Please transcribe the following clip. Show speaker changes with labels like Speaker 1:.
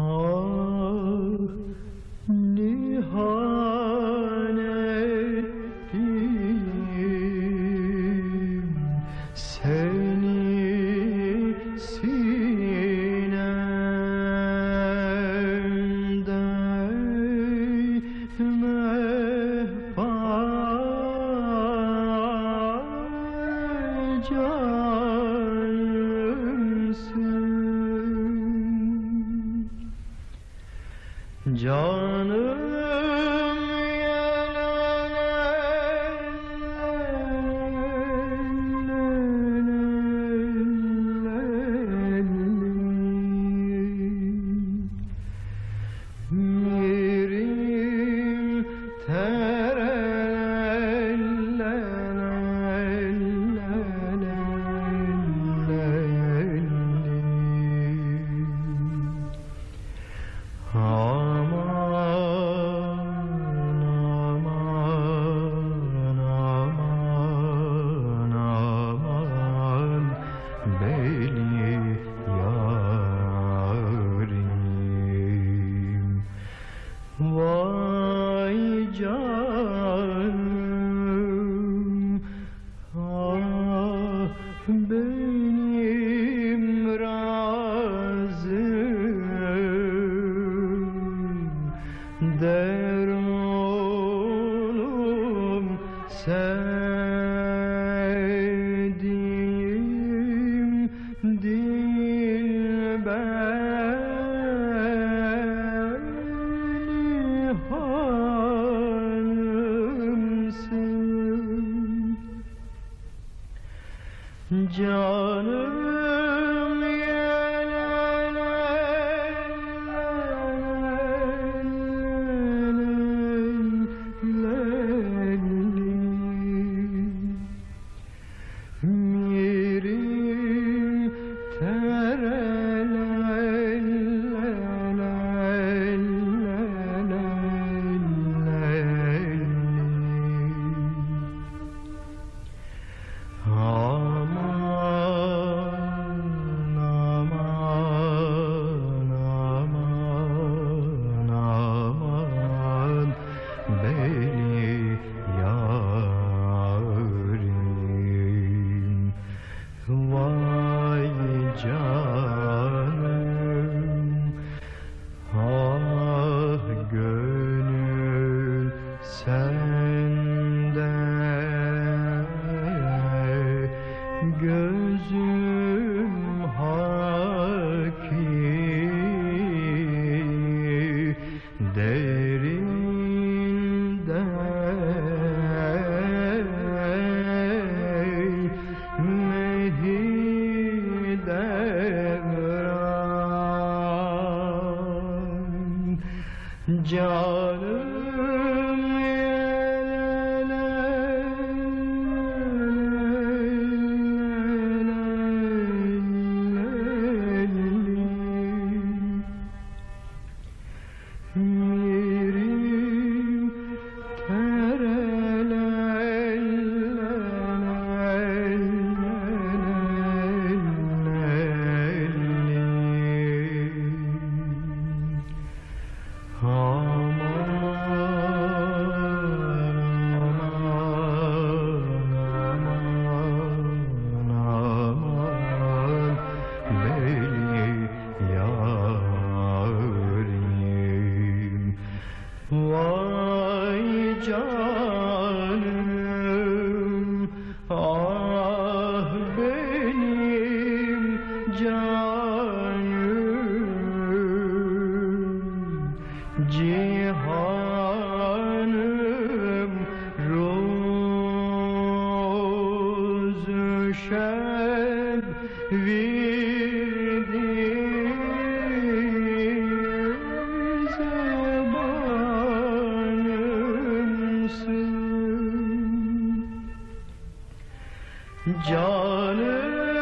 Speaker 1: Ah nihan ettim. Seni Canım ser oğlum sevdiğim dilberi hanımsın. Canım Canım canım.